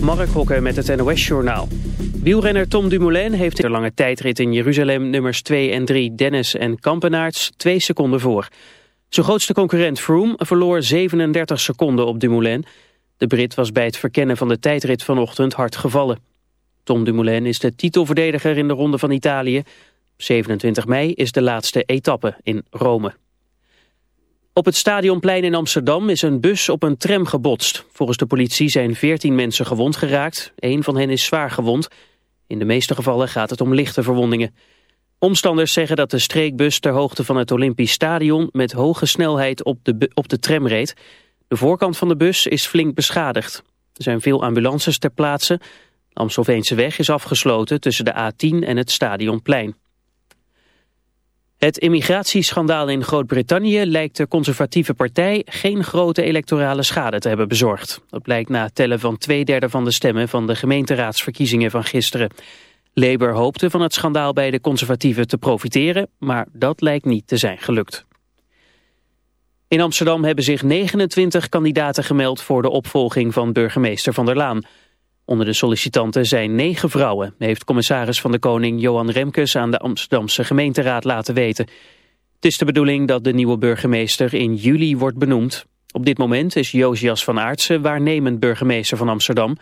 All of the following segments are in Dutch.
Mark Hokker met het NOS-journaal. Wielrenner Tom Dumoulin heeft in de lange tijdrit in Jeruzalem nummers 2 en 3 Dennis en Kampenaerts twee seconden voor. Zijn grootste concurrent Froome verloor 37 seconden op Dumoulin. De Brit was bij het verkennen van de tijdrit vanochtend hard gevallen. Tom Dumoulin is de titelverdediger in de Ronde van Italië. 27 mei is de laatste etappe in Rome. Op het Stadionplein in Amsterdam is een bus op een tram gebotst. Volgens de politie zijn 14 mensen gewond geraakt. Eén van hen is zwaar gewond. In de meeste gevallen gaat het om lichte verwondingen. Omstanders zeggen dat de streekbus ter hoogte van het Olympisch Stadion... met hoge snelheid op de, op de tram reed. De voorkant van de bus is flink beschadigd. Er zijn veel ambulances ter plaatse. De Amstelveense weg is afgesloten tussen de A10 en het Stadionplein. Het immigratieschandaal in Groot-Brittannië lijkt de conservatieve partij geen grote electorale schade te hebben bezorgd. Dat blijkt na tellen van twee derde van de stemmen van de gemeenteraadsverkiezingen van gisteren. Labour hoopte van het schandaal bij de conservatieven te profiteren, maar dat lijkt niet te zijn gelukt. In Amsterdam hebben zich 29 kandidaten gemeld voor de opvolging van burgemeester Van der Laan. Onder de sollicitanten zijn negen vrouwen, heeft commissaris van de Koning Johan Remkes aan de Amsterdamse gemeenteraad laten weten. Het is de bedoeling dat de nieuwe burgemeester in juli wordt benoemd. Op dit moment is Josias van Aartsen waarnemend burgemeester van Amsterdam.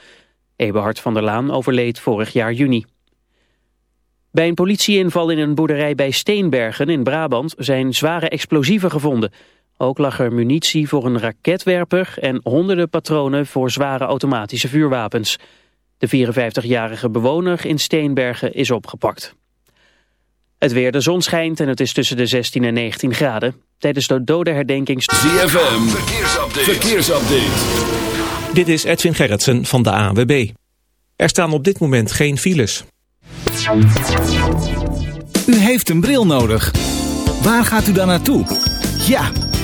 Eberhard van der Laan overleed vorig jaar juni. Bij een politieinval in een boerderij bij Steenbergen in Brabant zijn zware explosieven gevonden. Ook lag er munitie voor een raketwerper en honderden patronen voor zware automatische vuurwapens. De 54-jarige bewoner in Steenbergen is opgepakt. Het weer, de zon schijnt en het is tussen de 16 en 19 graden. Tijdens de dodenherdenking... ZFM, verkeersupdate. verkeersupdate. Dit is Edwin Gerritsen van de ANWB. Er staan op dit moment geen files. U heeft een bril nodig. Waar gaat u dan naartoe? Ja,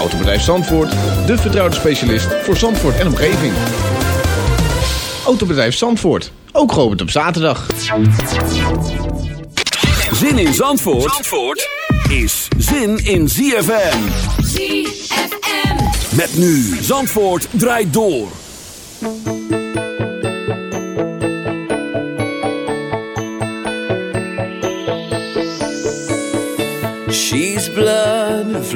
Autobedrijf Zandvoort, de vertrouwde specialist voor Zandvoort en omgeving. Autobedrijf Zandvoort, ook geopend op zaterdag. Zin in Zandvoort, Zandvoort is zin in ZFM. ZFM. Met nu Zandvoort draait door. She's blood,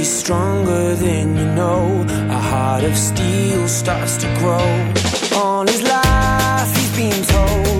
be stronger than you know. A heart of steel starts to grow. All his life, he's been told.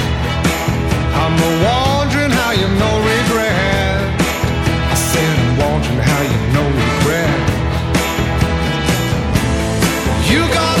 how you know regret. I said I'm wondering how you know regret. You got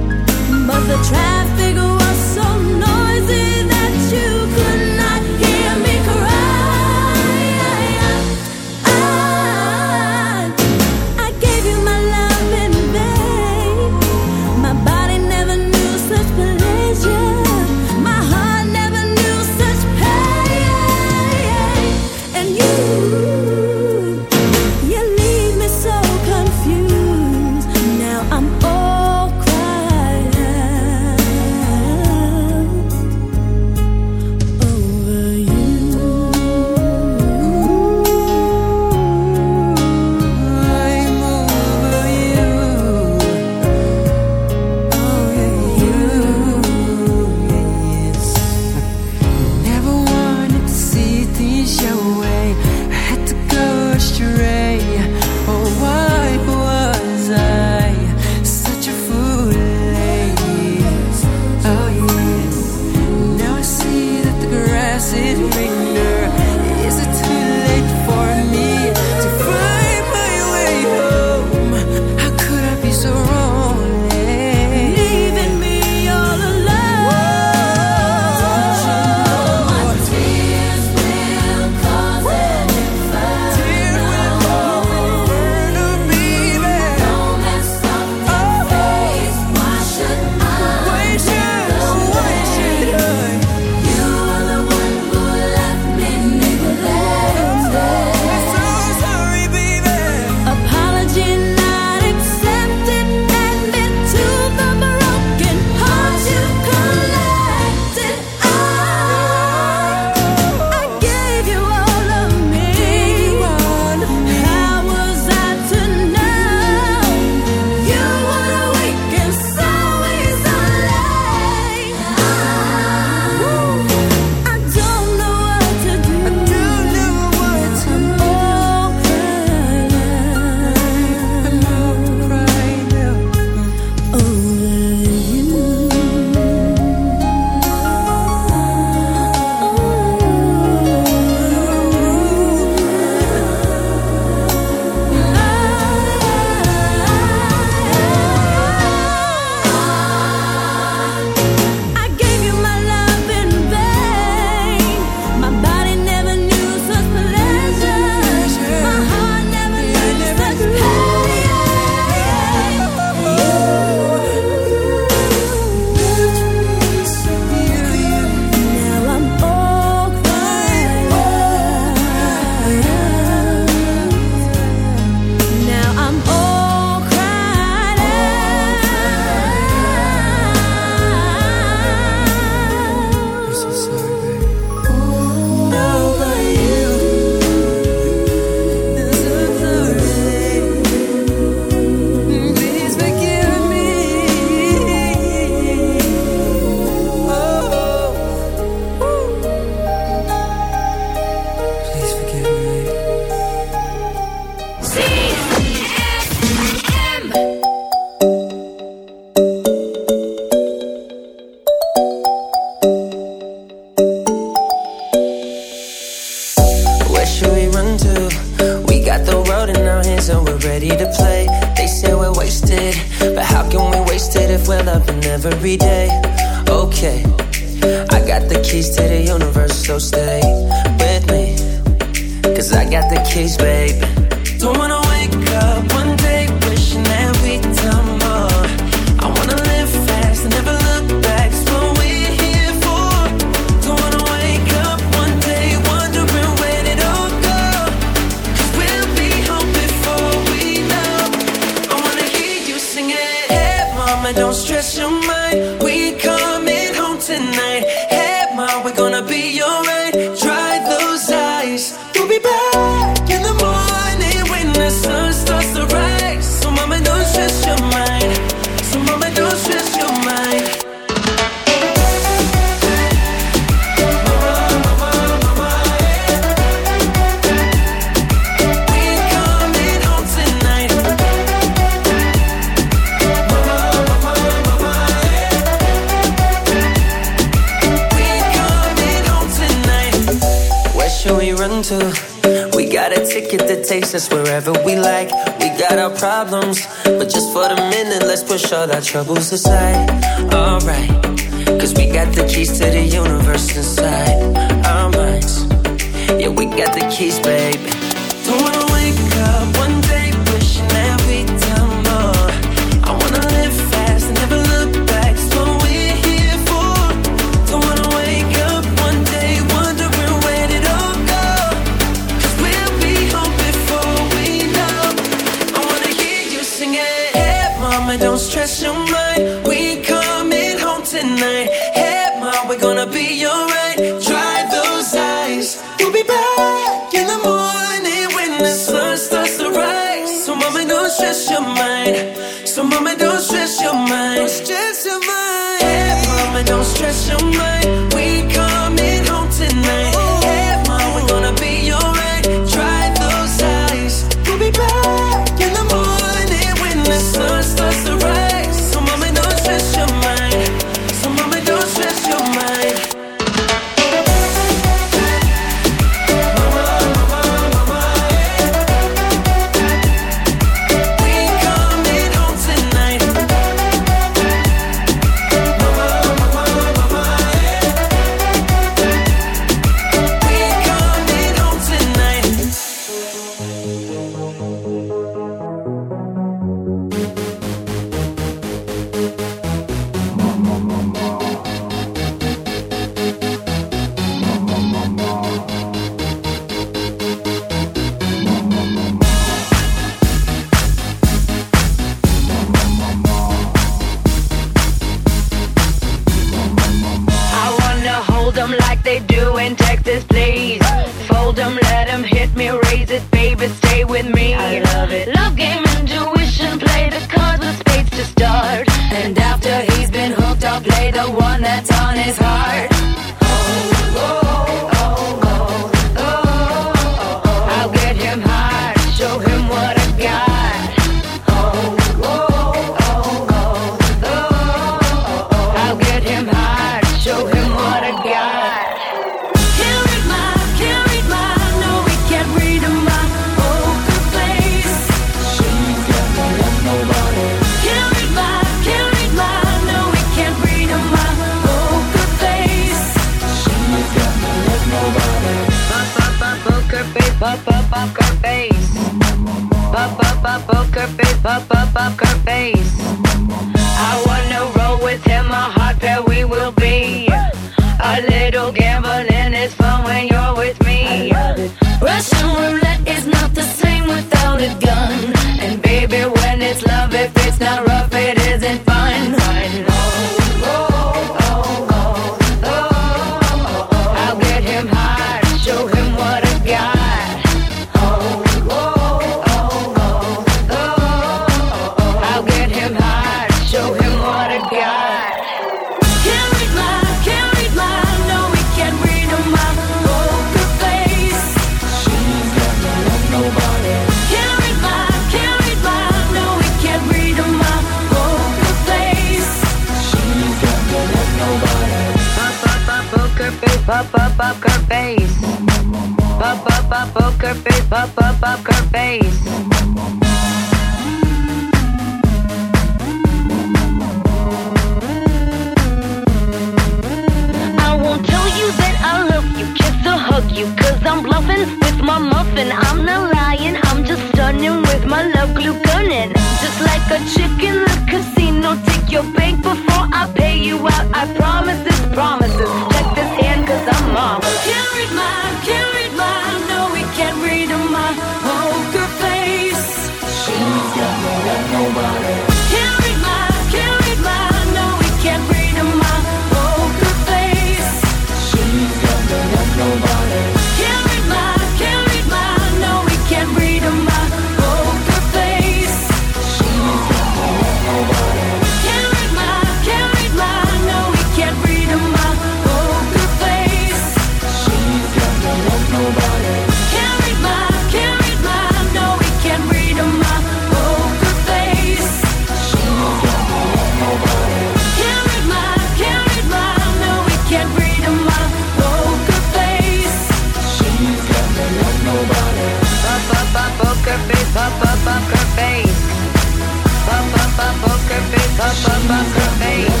poker face.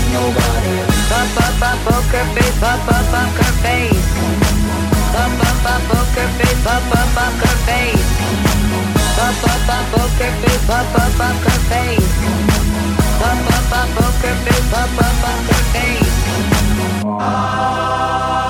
Poker face, poker face. Poker face, Ah.